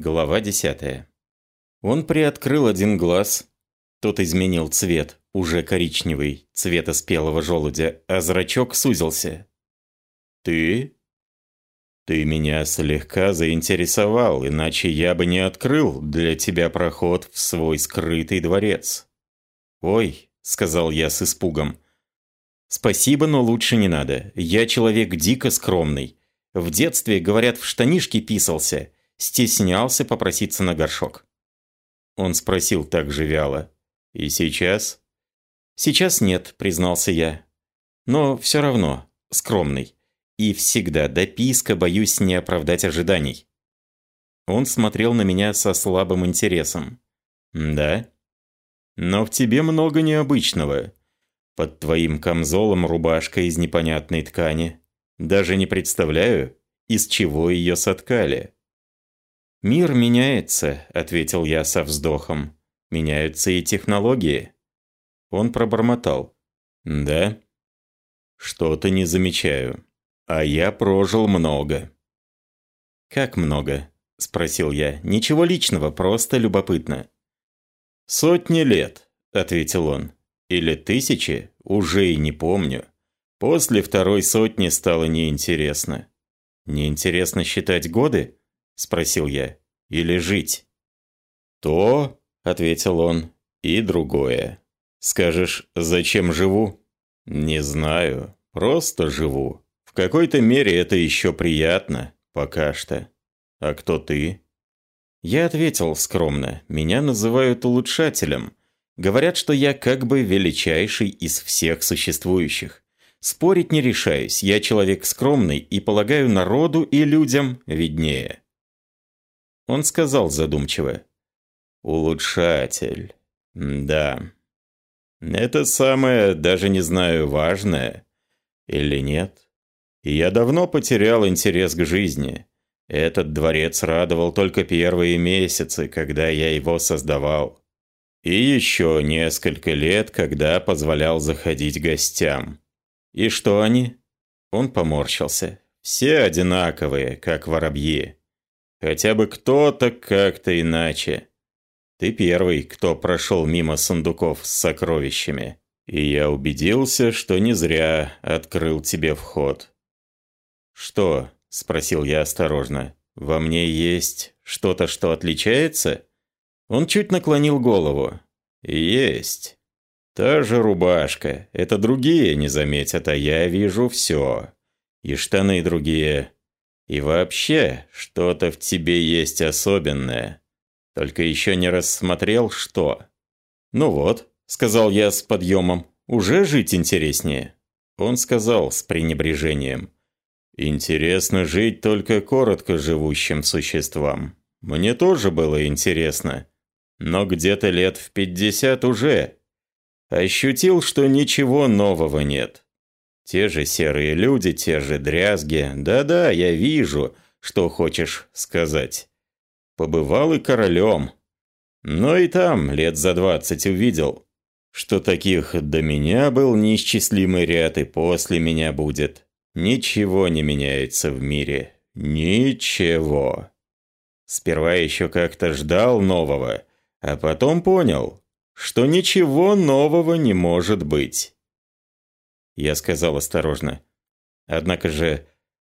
Глава 10. Он приоткрыл один глаз. Тот изменил цвет, уже коричневый, цвета спелого желудя, а зрачок сузился. «Ты?» «Ты меня слегка заинтересовал, иначе я бы не открыл для тебя проход в свой скрытый дворец». «Ой», — сказал я с испугом, — «спасибо, но лучше не надо. Я человек дико скромный. В детстве, говорят, в штанишки писался» стеснялся попроситься на горшок. Он спросил так же вяло. «И сейчас?» «Сейчас нет», — признался я. «Но все равно, скромный. И всегда до писка боюсь не оправдать ожиданий». Он смотрел на меня со слабым интересом. «Да? Но в тебе много необычного. Под твоим камзолом рубашка из непонятной ткани. Даже не представляю, из чего ее соткали». «Мир меняется», — ответил я со вздохом. «Меняются и технологии». Он пробормотал. «Да? Что-то не замечаю. А я прожил много». «Как много?» – спросил я. «Ничего личного, просто любопытно». «Сотни лет», – ответил он. «Или тысячи, уже и не помню. После второй сотни стало неинтересно». «Неинтересно считать годы?» – спросил я. «Или жить?» «То», – ответил он, – «и другое. Скажешь, зачем живу?» «Не знаю, просто живу. В какой-то мере это еще приятно, пока что. А кто ты?» Я ответил скромно. Меня называют улучшателем. Говорят, что я как бы величайший из всех существующих. Спорить не решаюсь, я человек скромный и полагаю народу и людям виднее. Он сказал задумчиво. «Улучшатель. Да. Это самое, даже не знаю, важное. Или нет? Я давно потерял интерес к жизни. Этот дворец радовал только первые месяцы, когда я его создавал. И еще несколько лет, когда позволял заходить гостям. И что они? Он поморщился. Все одинаковые, как воробьи. Хотя бы кто-то как-то иначе. Ты первый, кто прошел мимо сундуков с сокровищами. И я убедился, что не зря открыл тебе вход. «Что?» – спросил я осторожно. «Во мне есть что-то, что отличается?» Он чуть наклонил голову. «Есть. Та же рубашка. Это другие не заметят, а я вижу все. И штаны другие. И вообще, что-то в тебе есть особенное. Только еще не рассмотрел, что. Ну вот, сказал я с подъемом, уже жить интереснее. Он сказал с пренебрежением. Интересно жить только коротко живущим существам. Мне тоже было интересно. Но где-то лет в пятьдесят уже. Ощутил, что ничего нового нет. Те же серые люди, те же дрязги. Да-да, я вижу, что хочешь сказать. Побывал и королем. Но и там лет за двадцать увидел, что таких до меня был неисчислимый ряд и после меня будет. Ничего не меняется в мире. Ничего. Сперва еще как-то ждал нового, а потом понял, что ничего нового не может быть я сказал осторожно. Однако же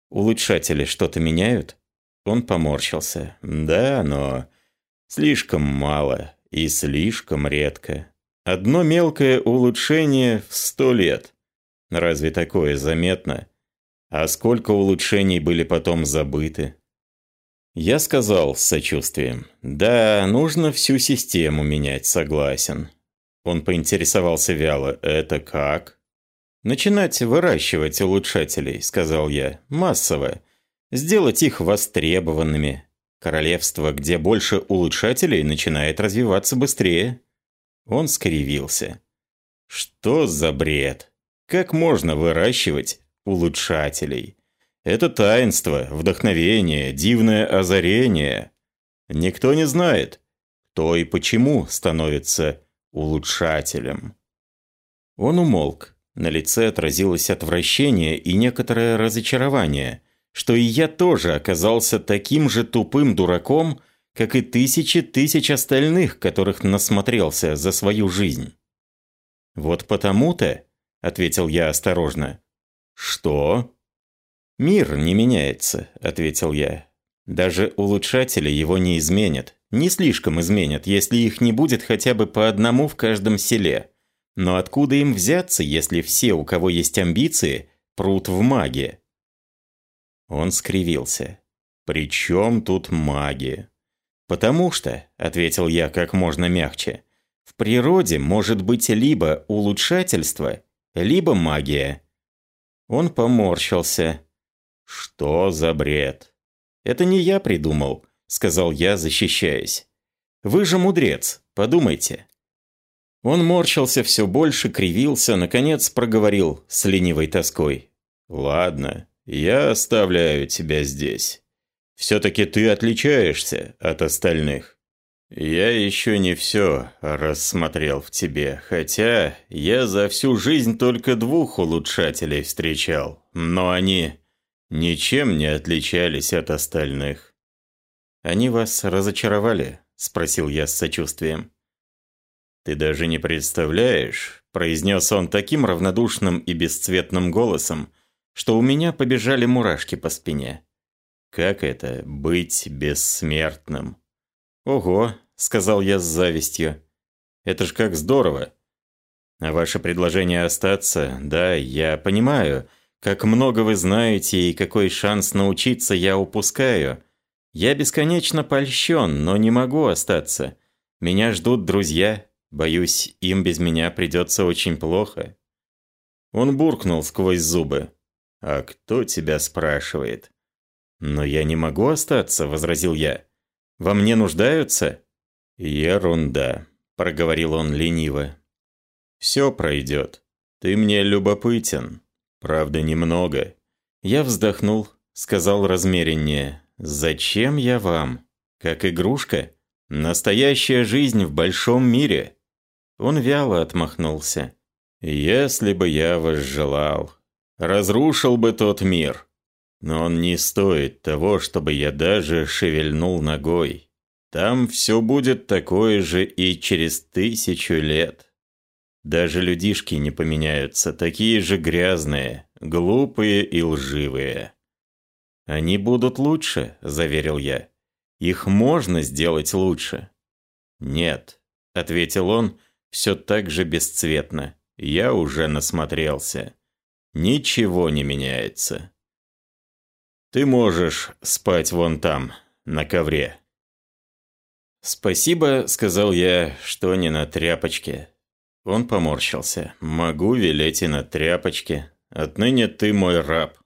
улучшатели что-то меняют? Он поморщился. Да, но слишком мало и слишком редко. Одно мелкое улучшение в сто лет. Разве такое заметно? А сколько улучшений были потом забыты? Я сказал с сочувствием. Да, нужно всю систему менять, согласен. Он поинтересовался вяло. Это как? «Начинать выращивать улучшателей», — сказал я, — «массово. Сделать их востребованными. Королевство, где больше улучшателей, начинает развиваться быстрее». Он скривился. «Что за бред? Как можно выращивать улучшателей? Это таинство, вдохновение, дивное озарение. Никто не знает, кто и почему становится улучшателем». Он умолк. На лице отразилось отвращение и некоторое разочарование, что и я тоже оказался таким же тупым дураком, как и тысячи тысяч остальных, которых насмотрелся за свою жизнь. «Вот потому-то», — ответил я осторожно. «Что?» «Мир не меняется», — ответил я. «Даже улучшатели его не изменят. Не слишком изменят, если их не будет хотя бы по одному в каждом селе. Но откуда им взяться, если все, у кого есть амбиции, прут в маги?» Он скривился. «При чем тут маги?» «Потому что», — ответил я как можно мягче, «в природе может быть либо улучшательство, либо магия». Он поморщился. «Что за бред?» «Это не я придумал», — сказал я, защищаясь. «Вы же мудрец, подумайте». Он морщился все больше, кривился, наконец проговорил с ленивой тоской. «Ладно, я оставляю тебя здесь. Все-таки ты отличаешься от остальных. Я еще не все рассмотрел в тебе, хотя я за всю жизнь только двух улучшателей встречал, но они ничем не отличались от остальных. «Они вас разочаровали?» – спросил я с сочувствием. «Ты даже не представляешь», – произнес он таким равнодушным и бесцветным голосом, что у меня побежали мурашки по спине. «Как это – быть бессмертным?» «Ого», – сказал я с завистью. «Это ж как здорово!» «А ваше предложение остаться, да, я понимаю, как много вы знаете и какой шанс научиться я упускаю. Я бесконечно польщен, но не могу остаться. Меня ждут друзья, боюсь, им без меня придется очень плохо». Он буркнул сквозь зубы. «А кто тебя спрашивает?» «Но я не могу остаться», — возразил я. «Во мне нуждаются?» «Ерунда», — проговорил он лениво. «Все пройдет. Ты мне любопытен. Правда, немного». Я вздохнул, сказал размереннее. «Зачем я вам? Как игрушка? Настоящая жизнь в большом мире». Он вяло отмахнулся. «Если бы я вас желал, разрушил бы тот мир. Но он не стоит того, чтобы я даже шевельнул ногой. Там все будет такое же и через тысячу лет. Даже людишки не поменяются, такие же грязные, глупые и лживые. «Они будут лучше», — заверил я. «Их можно сделать лучше». «Нет», — ответил он, все так же бесцветно. «Я уже насмотрелся». Ничего не меняется. Ты можешь спать вон там, на ковре. «Спасибо», — сказал я, — «что не на тряпочке». Он поморщился. «Могу велеть и на тряпочке. Отныне ты мой раб».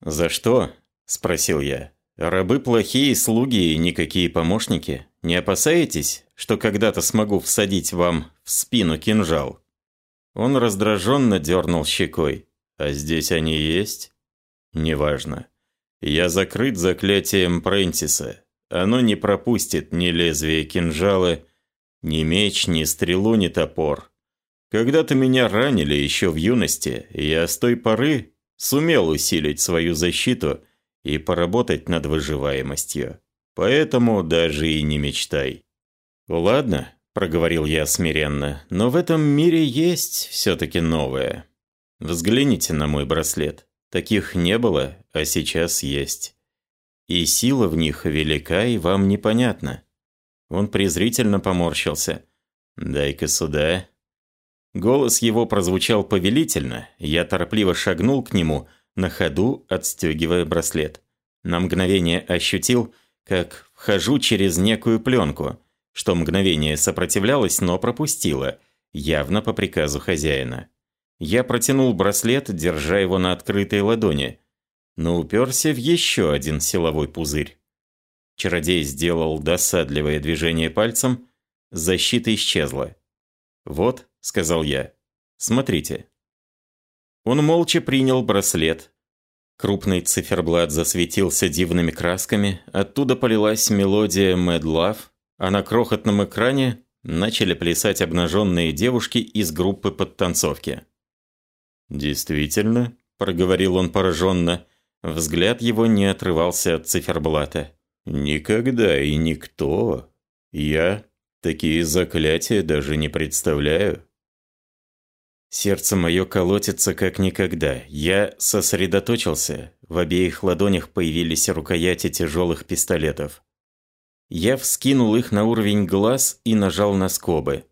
«За что?» — спросил я. «Рабы плохие слуги и никакие помощники. Не опасаетесь, что когда-то смогу всадить вам в спину кинжал?» Он раздраженно дернул щекой. А здесь они есть? Неважно. Я закрыт заклятием Прентиса. Оно не пропустит ни лезвие кинжала, ни меч, ни стрелу, ни топор. Когда-то меня ранили еще в юности, я с той поры сумел усилить свою защиту и поработать над выживаемостью. Поэтому даже и не мечтай. «Ладно», – проговорил я смиренно, – «но в этом мире есть все-таки новое». Взгляните на мой браслет. Таких не было, а сейчас есть. И сила в них велика и вам непонятна. Он презрительно поморщился. «Дай-ка сюда». Голос его прозвучал повелительно, я торопливо шагнул к нему, на ходу отстегивая браслет. На мгновение ощутил, как вхожу через некую пленку, что мгновение сопротивлялось, но пропустило, явно по приказу хозяина. Я протянул браслет, держа его на открытой ладони, но уперся в еще один силовой пузырь. Чародей сделал досадливое движение пальцем, защита исчезла. «Вот», — сказал я, — «смотрите». Он молча принял браслет. Крупный циферблат засветился дивными красками, оттуда полилась мелодия «Mad Love», а на крохотном экране начали плясать обнаженные девушки из группы подтанцовки. «Действительно», – проговорил он пораженно. Взгляд его не отрывался от циферблата. Никогда и никто. Я такие заклятия даже не представляю. Сердце мое колотится как никогда. Я сосредоточился. В обеих ладонях появились рукояти тяжелых пистолетов. Я вскинул их на уровень глаз и нажал на скобы.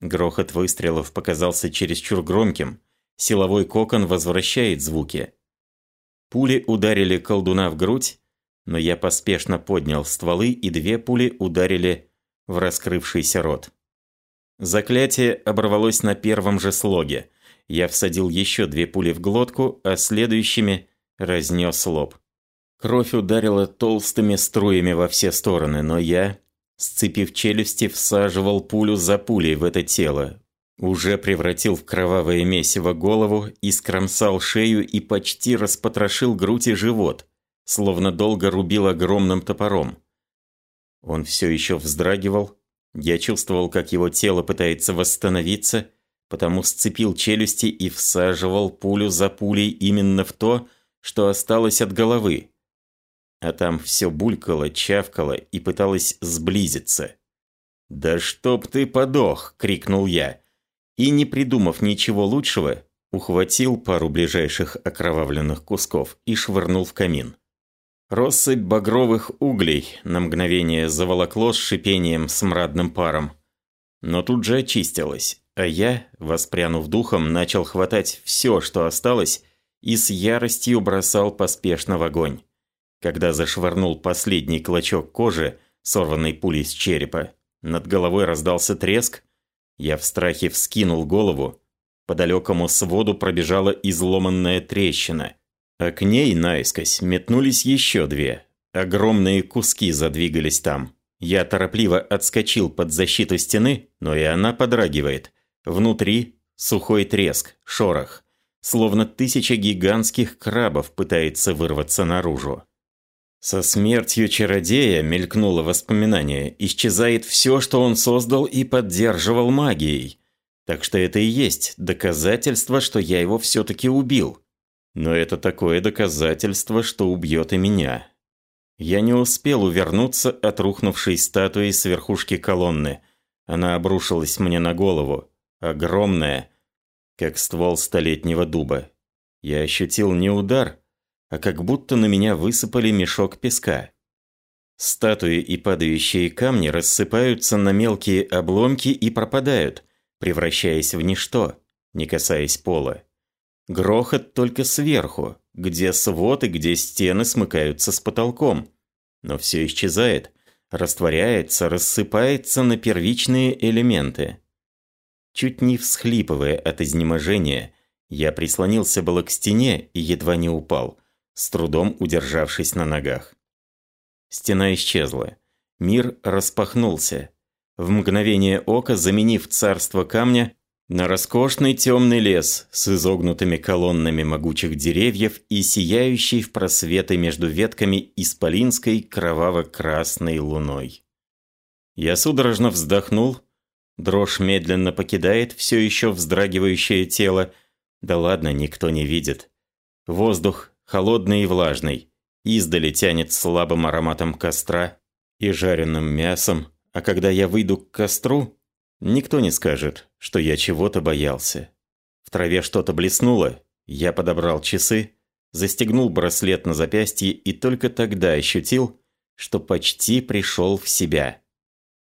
Грохот выстрелов показался чересчур громким. Силовой кокон возвращает звуки. Пули ударили колдуна в грудь, но я поспешно поднял стволы, и две пули ударили в раскрывшийся рот. Заклятие оборвалось на первом же слоге. Я всадил еще две пули в глотку, а следующими разнес лоб. Кровь ударила толстыми струями во все стороны, но я, сцепив челюсти, всаживал пулю за пулей в это тело. Уже превратил в кровавое месиво голову, искромсал шею и почти распотрошил грудь и живот, словно долго рубил огромным топором. Он все еще вздрагивал, я чувствовал, как его тело пытается восстановиться, потому сцепил челюсти и всаживал пулю за пулей именно в то, что осталось от головы. А там все булькало, чавкало и пыталось сблизиться. «Да чтоб ты подох!» – крикнул я. И, не придумав ничего лучшего, ухватил пару ближайших окровавленных кусков и швырнул в камин. Россыпь багровых углей на мгновение заволокло с шипением смрадным паром. Но тут же очистилось, а я, воспрянув духом, начал хватать все, что осталось, и с яростью бросал поспешно в огонь. Когда зашвырнул последний клочок кожи, сорванный пулей с черепа, над головой раздался треск, я в страхе вскинул голову, по далекому своду пробежала изломанная трещина, а к ней наискось метнулись еще две. Огромные куски задвигались там. Я торопливо отскочил под защиту стены, но и она подрагивает. Внутри сухой треск, шорох. Словно тысяча гигантских крабов пытается вырваться наружу. Со смертью чародея мелькнуло воспоминание. Исчезает все, что он создал и поддерживал магией. Так что это и есть доказательство, что я его все-таки убил. Но это такое доказательство, что убьет и меня. Я не успел увернуться от рухнувшей статуи с верхушки колонны. Она обрушилась мне на голову. Огромная, как ствол столетнего дуба. Я ощутил не удар, а как будто на меня высыпали мешок песка. Статуи и падающие камни рассыпаются на мелкие обломки и пропадают, превращаясь в ничто, не касаясь пола. Грохот только сверху, где свод и где стены смыкаются с потолком. Но все исчезает, растворяется, рассыпается на первичные элементы. Чуть не всхлипывая от изнеможения, я прислонился было к стене и едва не упал, с трудом удержавшись на ногах. Стена исчезла. Мир распахнулся. В мгновение ока, заменив царство камня, на роскошный темный лес с изогнутыми колоннами могучих деревьев и сияющей в просветы между ветками исполинской кроваво-красной луной. Я судорожно вздохнул, дрожь медленно покидает все еще вздрагивающее тело, да ладно, никто не видит. Воздух холодный и влажный, издали тянет слабым ароматом костра и жареным мясом, а когда я выйду к костру, Никто не скажет, что я чего-то боялся. В траве что-то блеснуло, я подобрал часы, застегнул браслет на запястье и только тогда ощутил, что почти пришел в себя.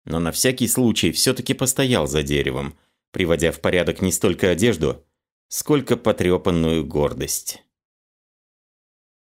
Но на всякий случай все-таки постоял за деревом, приводя в порядок не столько одежду, сколько потрепанную гордость.